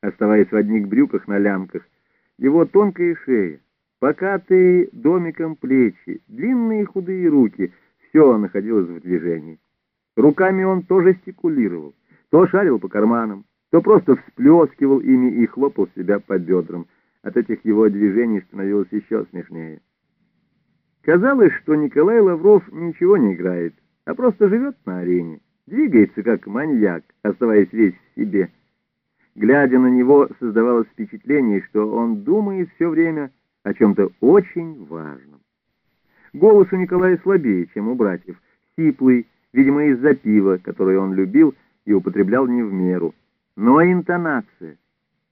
оставаясь в одних брюках на лямках. Его тонкая шея, покатые домиком плечи, длинные худые руки — все находилось в движении. Руками он то жестикулировал, то шарил по карманам, то просто всплескивал ими и хлопал себя по бедрам. От этих его движений становилось еще смешнее. Казалось, что Николай Лавров ничего не играет, а просто живет на арене, двигается как маньяк, оставаясь весь в себе. Глядя на него, создавалось впечатление, что он думает все время о чем-то очень важном. Голос у Николая слабее, чем у братьев, сиплый, видимо, из-за пива, которое он любил и употреблял не в меру. Но интонация,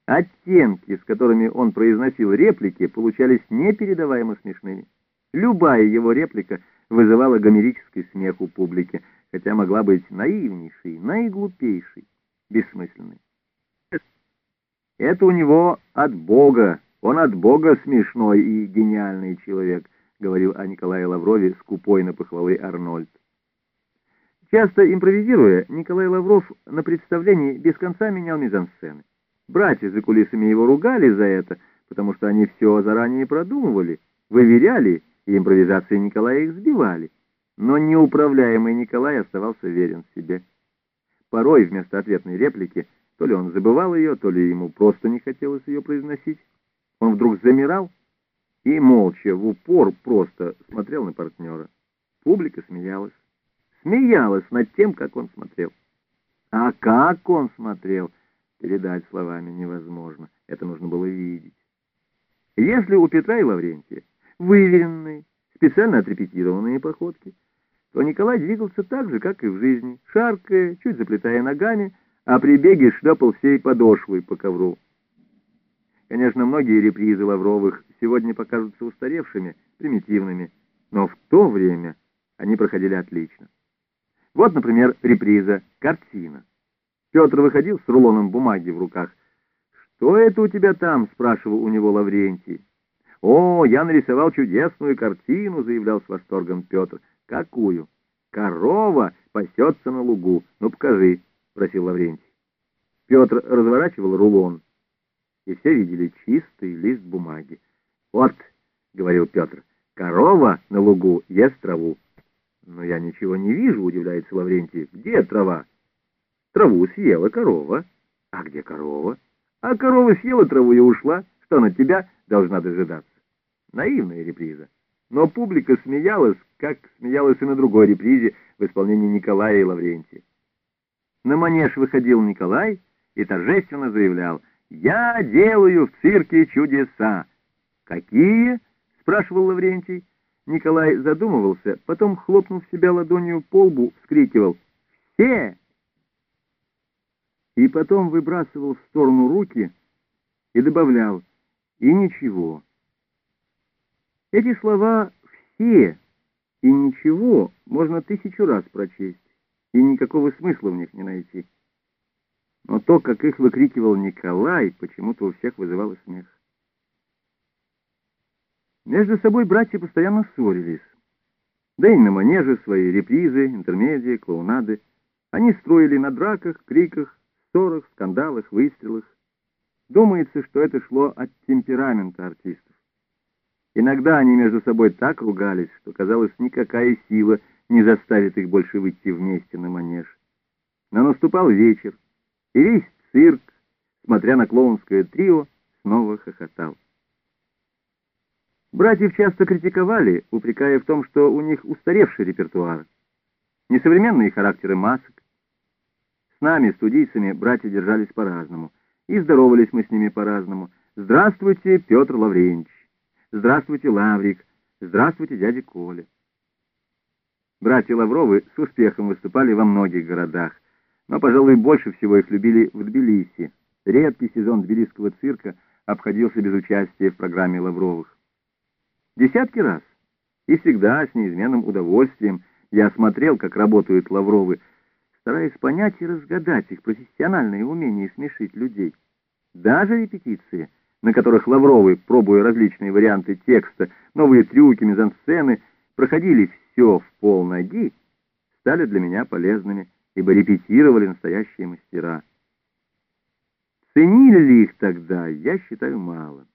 оттенки, с которыми он произносил реплики, получались непередаваемо смешными. Любая его реплика вызывала гомерический смех у публики, хотя могла быть наивнейшей, наиглупейшей, бессмысленной. Это у него от Бога, он от Бога смешной и гениальный человек, говорил о Николае Лаврове скупой на похвалы Арнольд. Часто импровизируя, Николай Лавров на представлении без конца менял мизансцены. Братья за кулисами его ругали за это, потому что они все заранее продумывали, выверяли, и импровизации Николая их сбивали. Но неуправляемый Николай оставался верен себе. Порой вместо ответной реплики то ли он забывал ее, то ли ему просто не хотелось ее произносить. Он вдруг замирал и молча, в упор, просто смотрел на партнера. Публика смеялась смеялась над тем, как он смотрел. А как он смотрел, передать словами невозможно. Это нужно было видеть. Если у Петра и Лаврентия выверенные, специально отрепетированные походки, то Николай двигался так же, как и в жизни, шаркая, чуть заплетая ногами, а при беге шлепал всей подошвой по ковру. Конечно, многие репризы Лавровых сегодня покажутся устаревшими, примитивными, но в то время они проходили отлично. Вот, например, реприза «Картина». Петр выходил с рулоном бумаги в руках. «Что это у тебя там?» — спрашивал у него Лаврентий. «О, я нарисовал чудесную картину», — заявлял с восторгом Петр. «Какую?» «Корова пасется на лугу. Ну, покажи», — просил Лаврентий. Петр разворачивал рулон, и все видели чистый лист бумаги. «Вот», — говорил Петр, — «корова на лугу ест траву». «Но я ничего не вижу», — удивляется Лаврентий. «Где трава?» «Траву съела корова». «А где корова?» «А корова съела траву и ушла. Что она тебя должна дожидаться?» Наивная реприза. Но публика смеялась, как смеялась и на другой репризе в исполнении Николая и Лаврентия. На манеж выходил Николай и торжественно заявлял «Я делаю в цирке чудеса». «Какие?» — спрашивал Лаврентий. Николай задумывался, потом, хлопнув себя ладонью по лбу, вскрикивал «Все!» И потом выбрасывал в сторону руки и добавлял «И ничего». Эти слова «все» и «ничего» можно тысячу раз прочесть, и никакого смысла в них не найти. Но то, как их выкрикивал Николай, почему-то у всех вызывало смех. Между собой братья постоянно ссорились. Да и на манеже свои репризы, интермедии, клоунады. Они строили на драках, криках, ссорах, скандалах, выстрелах. Думается, что это шло от темперамента артистов. Иногда они между собой так ругались, что, казалось, никакая сила не заставит их больше выйти вместе на манеж. Но наступал вечер, и весь цирк, смотря на клоунское трио, снова хохотал. Братьев часто критиковали, упрекая в том, что у них устаревший репертуар, несовременные характеры масок. С нами, студийцами, братья держались по-разному, и здоровались мы с ними по-разному. «Здравствуйте, Петр Лавренч! Здравствуйте, Лаврик! Здравствуйте, дядя Коля!» Братья Лавровы с успехом выступали во многих городах, но, пожалуй, больше всего их любили в Тбилиси. Редкий сезон тбилисского цирка обходился без участия в программе Лавровых. Десятки раз. И всегда с неизменным удовольствием я смотрел, как работают Лавровы, стараясь понять и разгадать их профессиональное умение смешить людей. Даже репетиции, на которых Лавровы, пробуя различные варианты текста, новые трюки, мизансцены, проходили все в полноги, стали для меня полезными, ибо репетировали настоящие мастера. Ценили ли их тогда, я считаю, мало.